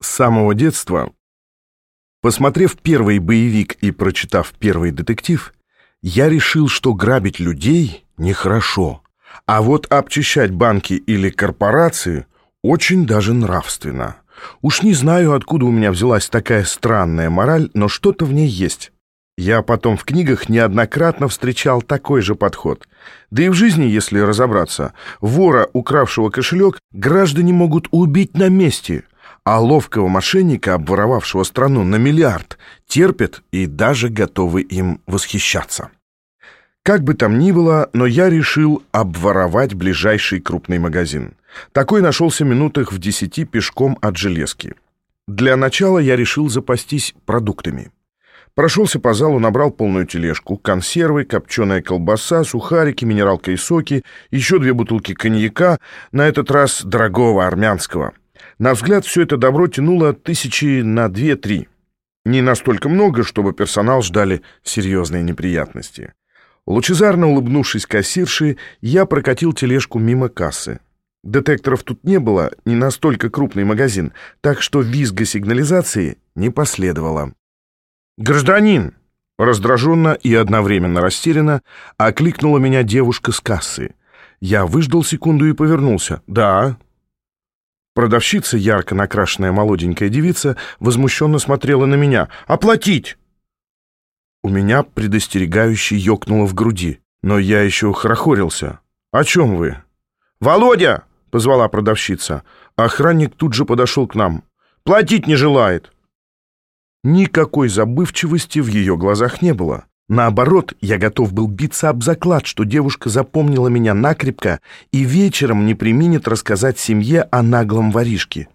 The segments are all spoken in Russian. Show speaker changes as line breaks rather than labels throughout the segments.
С самого детства, посмотрев первый боевик и прочитав первый детектив, я решил, что грабить людей нехорошо, а вот обчищать банки или корпорации очень даже нравственно. Уж не знаю, откуда у меня взялась такая странная мораль, но что-то в ней есть. Я потом в книгах неоднократно встречал такой же подход. Да и в жизни, если разобраться, вора, укравшего кошелек, граждане могут убить на месте – а ловкого мошенника, обворовавшего страну на миллиард, терпят и даже готовы им восхищаться. Как бы там ни было, но я решил обворовать ближайший крупный магазин. Такой нашелся минутах в десяти пешком от железки. Для начала я решил запастись продуктами. Прошелся по залу, набрал полную тележку. Консервы, копченая колбаса, сухарики, минералка и соки, еще две бутылки коньяка, на этот раз дорогого армянского – на взгляд, все это добро тянуло тысячи на две-три. Не настолько много, чтобы персонал ждали серьезные неприятности. Лучезарно улыбнувшись кассирши, я прокатил тележку мимо кассы. Детекторов тут не было, не настолько крупный магазин, так что визга сигнализации не последовало. «Гражданин!» Раздраженно и одновременно растерянно окликнула меня девушка с кассы. Я выждал секунду и повернулся. «Да, Продавщица, ярко накрашенная молоденькая девица, возмущенно смотрела на меня. «Оплатить!» У меня предостерегающе ёкнуло в груди, но я еще хорохорился. «О чем вы?» «Володя!» — позвала продавщица. Охранник тут же подошел к нам. «Платить не желает!» Никакой забывчивости в ее глазах не было. Наоборот, я готов был биться об заклад, что девушка запомнила меня накрепко и вечером не применит рассказать семье о наглом воришке.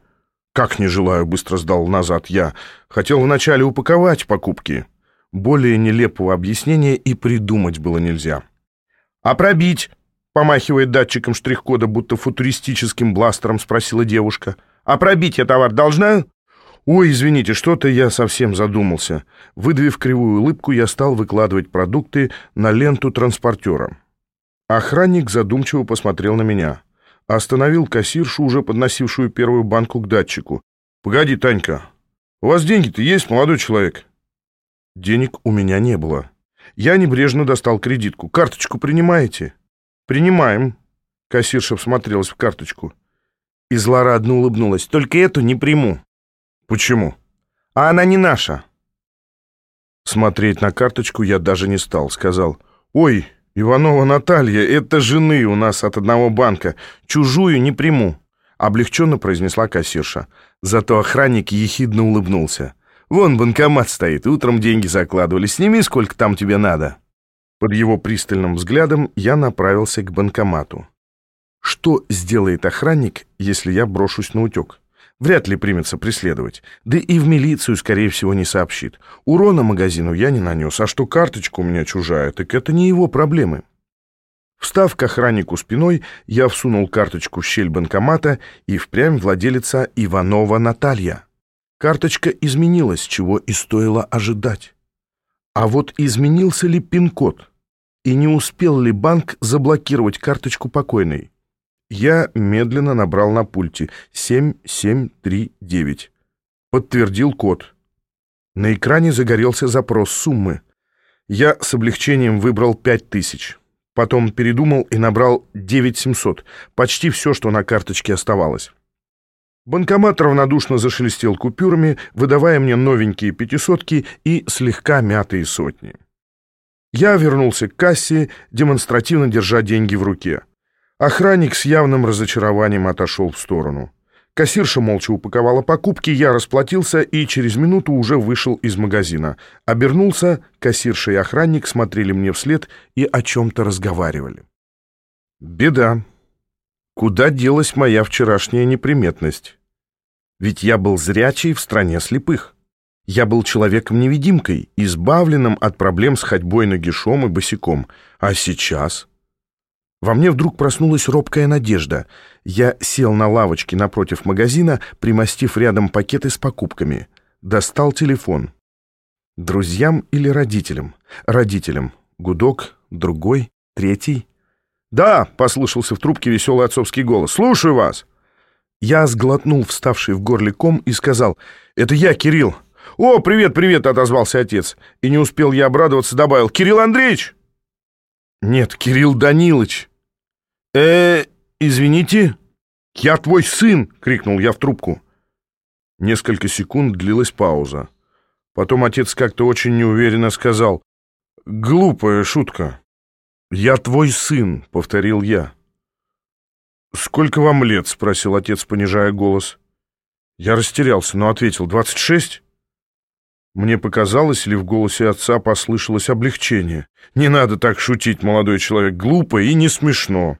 «Как не желаю», — быстро сдал назад я. «Хотел вначале упаковать покупки». Более нелепого объяснения и придумать было нельзя. «А пробить?» — помахивая датчиком штрих-кода, будто футуристическим бластером, спросила девушка. «А пробить я товар должна?» «Ой, извините, что-то я совсем задумался». Выдавив кривую улыбку, я стал выкладывать продукты на ленту транспортера. Охранник задумчиво посмотрел на меня. Остановил кассиршу, уже подносившую первую банку к датчику. «Погоди, Танька, у вас деньги-то есть, молодой человек?» Денег у меня не было. Я небрежно достал кредитку. «Карточку принимаете?» «Принимаем». Кассирша всмотрелась в карточку. И злорадно улыбнулась. «Только эту не приму». «Почему?» «А она не наша». Смотреть на карточку я даже не стал. Сказал, «Ой, Иванова Наталья, это жены у нас от одного банка. Чужую не приму». Облегченно произнесла кассирша. Зато охранник ехидно улыбнулся. «Вон банкомат стоит, утром деньги закладывали. Сними, сколько там тебе надо». Под его пристальным взглядом я направился к банкомату. Что сделает охранник, если я брошусь на утек? Вряд ли примется преследовать. Да и в милицию, скорее всего, не сообщит. Урона магазину я не нанес, а что карточка у меня чужая, так это не его проблемы. Встав к охраннику спиной, я всунул карточку в щель банкомата и впрямь владелица Иванова Наталья. Карточка изменилась, чего и стоило ожидать. А вот изменился ли пин-код? И не успел ли банк заблокировать карточку покойной? Я медленно набрал на пульте 7739. Подтвердил код. На экране загорелся запрос суммы. Я с облегчением выбрал 5000. Потом передумал и набрал 9700. Почти все, что на карточке оставалось. Банкомат равнодушно зашелестел купюрами, выдавая мне новенькие пятисотки и слегка мятые сотни. Я вернулся к кассе, демонстративно держа деньги в руке. Охранник с явным разочарованием отошел в сторону. Кассирша молча упаковала покупки, я расплатился и через минуту уже вышел из магазина. Обернулся, кассирша и охранник смотрели мне вслед и о чем-то разговаривали. Беда. Куда делась моя вчерашняя неприметность? Ведь я был зрячий в стране слепых. Я был человеком-невидимкой, избавленным от проблем с ходьбой нагишом и босиком. А сейчас... Во мне вдруг проснулась робкая надежда. Я сел на лавочке напротив магазина, примостив рядом пакеты с покупками. Достал телефон. Друзьям или родителям? Родителям. Гудок, другой, третий. «Да!» — послышался в трубке веселый отцовский голос. «Слушаю вас!» Я сглотнул вставший в горле ком и сказал, «Это я, Кирилл». «О, привет, привет!» — отозвался отец. И не успел я обрадоваться, добавил, «Кирилл Андреевич!» «Нет, Кирилл Данилович». «Э, извините?» «Я твой сын!» — крикнул я в трубку. Несколько секунд длилась пауза. Потом отец как-то очень неуверенно сказал, «Глупая шутка». «Я твой сын», — повторил я. «Сколько вам лет?» — спросил отец, понижая голос. Я растерялся, но ответил, «Двадцать шесть?» Мне показалось, ли в голосе отца послышалось облегчение. «Не надо так шутить, молодой человек, глупо и не смешно».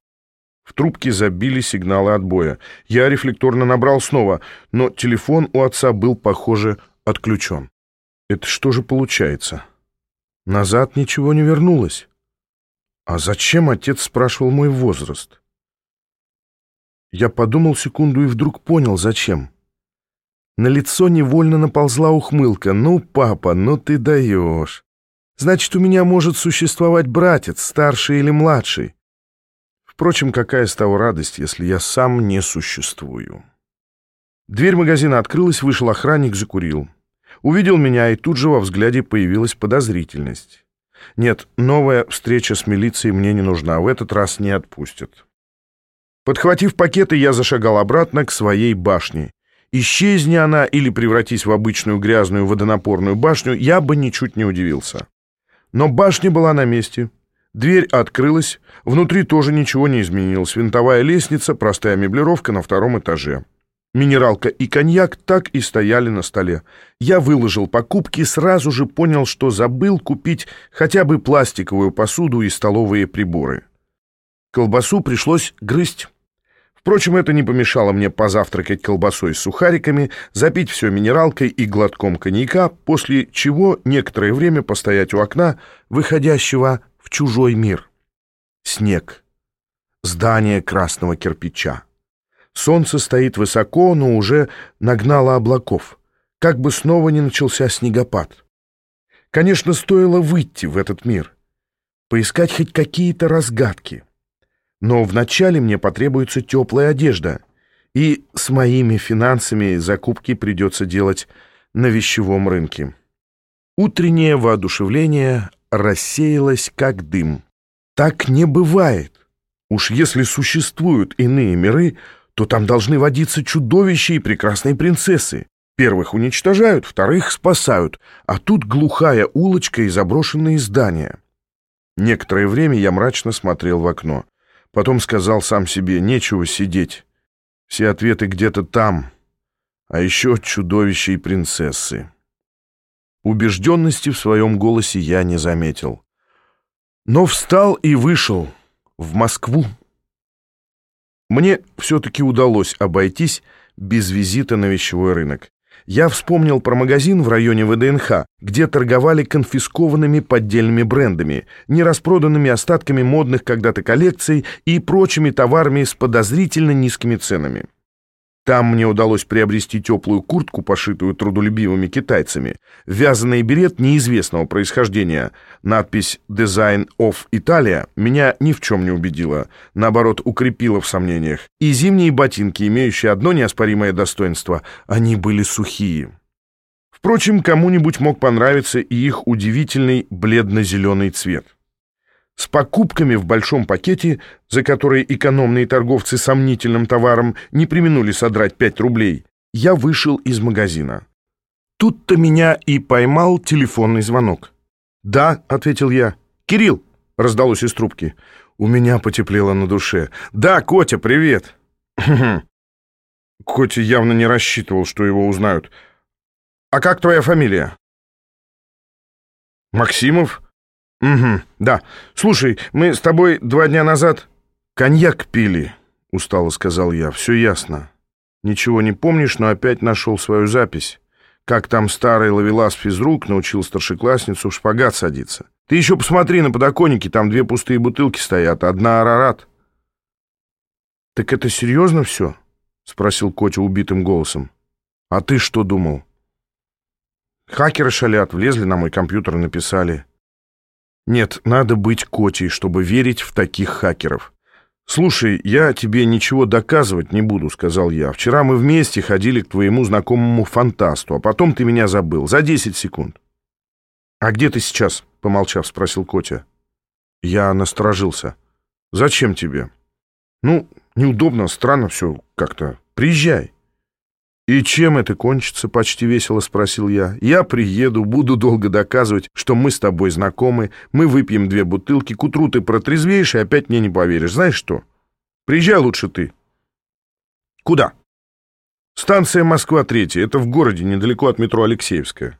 В трубке забили сигналы отбоя. Я рефлекторно набрал снова, но телефон у отца был, похоже, отключен. Это что же получается? Назад ничего не вернулось. А зачем отец спрашивал мой возраст? Я подумал секунду и вдруг понял, зачем. На лицо невольно наползла ухмылка. «Ну, папа, ну ты даешь. Значит, у меня может существовать братец, старший или младший. Впрочем, какая с того радость, если я сам не существую?» Дверь магазина открылась, вышел охранник, закурил. Увидел меня, и тут же во взгляде появилась подозрительность. Нет, новая встреча с милицией мне не нужна, в этот раз не отпустят. Подхватив пакеты, я зашагал обратно к своей башне. Исчезни она или превратись в обычную грязную водонапорную башню, я бы ничуть не удивился. Но башня была на месте. Дверь открылась, внутри тоже ничего не изменилось. Винтовая лестница, простая меблировка на втором этаже. Минералка и коньяк так и стояли на столе. Я выложил покупки и сразу же понял, что забыл купить хотя бы пластиковую посуду и столовые приборы. Колбасу пришлось грызть. Впрочем, это не помешало мне позавтракать колбасой с сухариками, запить все минералкой и глотком коньяка, после чего некоторое время постоять у окна, выходящего в чужой мир. Снег. Здание красного кирпича. Солнце стоит высоко, но уже нагнало облаков. Как бы снова не начался снегопад. Конечно, стоило выйти в этот мир. Поискать хоть какие-то разгадки. Но вначале мне потребуется теплая одежда, и с моими финансами закупки придется делать на вещевом рынке. Утреннее воодушевление рассеялось как дым. Так не бывает. Уж если существуют иные миры, то там должны водиться чудовища и прекрасные принцессы. Первых уничтожают, вторых спасают, а тут глухая улочка и заброшенные здания. Некоторое время я мрачно смотрел в окно. Потом сказал сам себе, нечего сидеть. Все ответы где-то там. А еще чудовища и принцессы. Убежденности в своем голосе я не заметил. Но встал и вышел в Москву. Мне все-таки удалось обойтись без визита на вещевой рынок я вспомнил про магазин в районе ВДНХ, где торговали конфискованными поддельными брендами, нераспроданными остатками модных когда-то коллекций и прочими товарами с подозрительно низкими ценами. Там мне удалось приобрести теплую куртку, пошитую трудолюбивыми китайцами, вязаный берет неизвестного происхождения. Надпись «Design of Italia» меня ни в чем не убедила, наоборот, укрепила в сомнениях. И зимние ботинки, имеющие одно неоспоримое достоинство — они были сухие. Впрочем, кому-нибудь мог понравиться и их удивительный бледно-зеленый цвет. С покупками в большом пакете, за которые экономные торговцы сомнительным товаром не применули содрать 5 рублей, я вышел из магазина. Тут-то меня и поймал телефонный звонок. «Да», — ответил я. «Кирилл», — раздалось из трубки. У меня потеплело на душе. «Да, Котя, привет!» Котя явно не рассчитывал, что его узнают. «А как твоя фамилия?» «Максимов?» «Угу, да. Слушай, мы с тобой два дня назад коньяк пили», — устало сказал я. «Все ясно. Ничего не помнишь, но опять нашел свою запись. Как там старый ловелас физрук научил старшеклассницу в шпагат садиться. Ты еще посмотри на подоконнике, там две пустые бутылки стоят, одна арарат». «Так это серьезно все?» — спросил Котя убитым голосом. «А ты что думал?» «Хакеры шалят, влезли на мой компьютер и написали...» Нет, надо быть Котей, чтобы верить в таких хакеров. «Слушай, я тебе ничего доказывать не буду», — сказал я. «Вчера мы вместе ходили к твоему знакомому фантасту, а потом ты меня забыл. За 10 секунд». «А где ты сейчас?» — помолчав, спросил Котя. Я насторожился. «Зачем тебе?» «Ну, неудобно, странно все как-то. Приезжай». «И чем это кончится?» — почти весело спросил я. «Я приеду, буду долго доказывать, что мы с тобой знакомы, мы выпьем две бутылки, к утру ты протрезвеешь и опять мне не поверишь. Знаешь что? Приезжай лучше ты». «Куда?» «Станция Москва-3. Это в городе, недалеко от метро Алексеевская».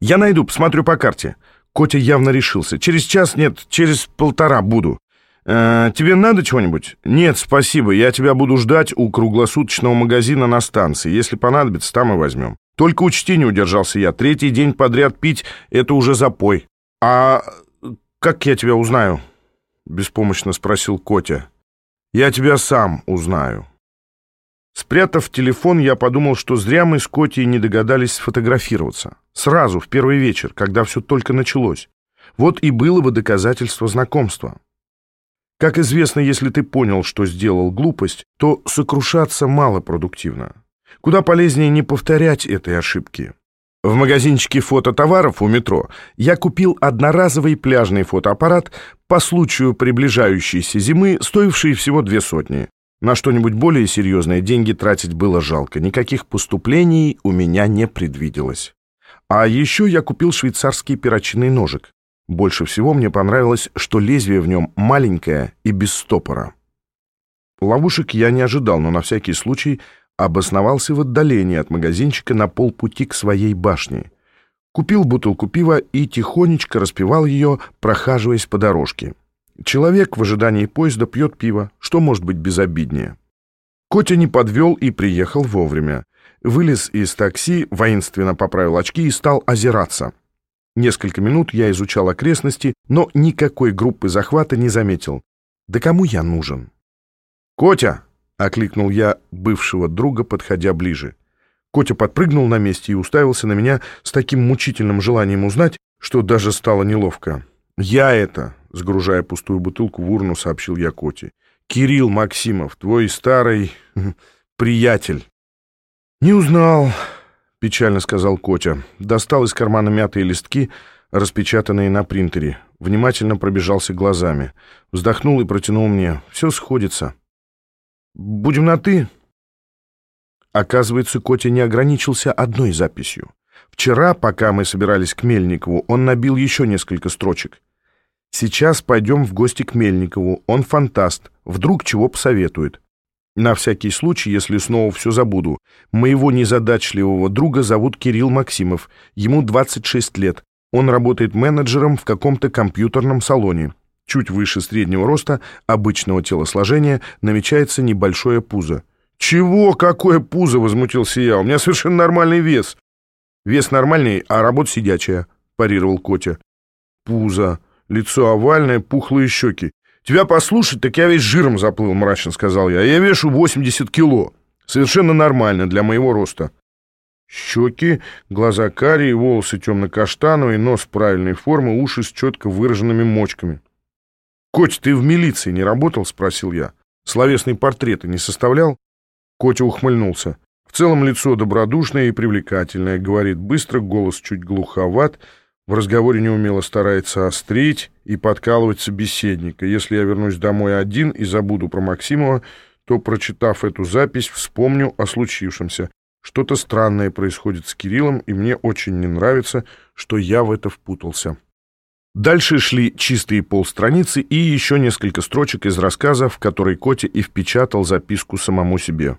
«Я найду, посмотрю по карте». Котя явно решился. «Через час, нет, через полтора буду. Э, «Тебе надо чего-нибудь?» «Нет, спасибо. Я тебя буду ждать у круглосуточного магазина на станции. Если понадобится, там и возьмем». «Только учти, не удержался я. Третий день подряд пить — это уже запой». «А как я тебя узнаю?» — беспомощно спросил Котя. «Я тебя сам узнаю». Спрятав телефон, я подумал, что зря мы с Котей не догадались сфотографироваться. Сразу, в первый вечер, когда все только началось. Вот и было бы доказательство знакомства. Как известно, если ты понял, что сделал глупость, то сокрушаться малопродуктивно. Куда полезнее не повторять этой ошибки. В магазинчике фототоваров у метро я купил одноразовый пляжный фотоаппарат по случаю приближающейся зимы, стоивший всего две сотни. На что-нибудь более серьезное деньги тратить было жалко, никаких поступлений у меня не предвиделось. А еще я купил швейцарский перочинный ножик. Больше всего мне понравилось, что лезвие в нем маленькое и без стопора. Ловушек я не ожидал, но на всякий случай обосновался в отдалении от магазинчика на полпути к своей башне. Купил бутылку пива и тихонечко распивал ее, прохаживаясь по дорожке. Человек в ожидании поезда пьет пиво. Что может быть безобиднее? Котя не подвел и приехал вовремя. Вылез из такси, воинственно поправил очки и стал озираться. Несколько минут я изучал окрестности, но никакой группы захвата не заметил. Да кому я нужен? «Котя!» — окликнул я бывшего друга, подходя ближе. Котя подпрыгнул на месте и уставился на меня с таким мучительным желанием узнать, что даже стало неловко. «Я это!» — сгружая пустую бутылку в урну, сообщил я Коте. «Кирилл Максимов, твой старый приятель». «Не узнал», печально сказал Котя. Достал из кармана мятые листки, распечатанные на принтере. Внимательно пробежался глазами. Вздохнул и протянул мне. Все сходится. «Будем на «ты»?» Оказывается, Котя не ограничился одной записью. Вчера, пока мы собирались к Мельникову, он набил еще несколько строчек. «Сейчас пойдем в гости к Мельникову. Он фантаст. Вдруг чего посоветует. На всякий случай, если снова все забуду. Моего незадачливого друга зовут Кирилл Максимов. Ему 26 лет. Он работает менеджером в каком-то компьютерном салоне. Чуть выше среднего роста, обычного телосложения, намечается небольшое пузо. «Чего? Какое пузо?» — возмутился я. «У меня совершенно нормальный вес». «Вес нормальный, а работа сидячая», — парировал Котя. «Пузо. Лицо овальное, пухлые щеки. «Тебя послушать, так я весь жиром заплыл», — мрачно сказал я. «Я вешу 80 кило. Совершенно нормально для моего роста». Щеки, глаза карие, волосы темно-каштановые, нос правильной формы, уши с четко выраженными мочками. «Коть, ты в милиции не работал?» — спросил я. «Словесные портреты не составлял?» Котя ухмыльнулся. В целом лицо добродушное и привлекательное, говорит быстро, голос чуть глуховат — в разговоре неумело старается острить и подкалывать собеседника. Если я вернусь домой один и забуду про Максимова, то, прочитав эту запись, вспомню о случившемся. Что-то странное происходит с Кириллом, и мне очень не нравится, что я в это впутался. Дальше шли чистые полстраницы и еще несколько строчек из рассказа, в который Котя и впечатал записку самому себе.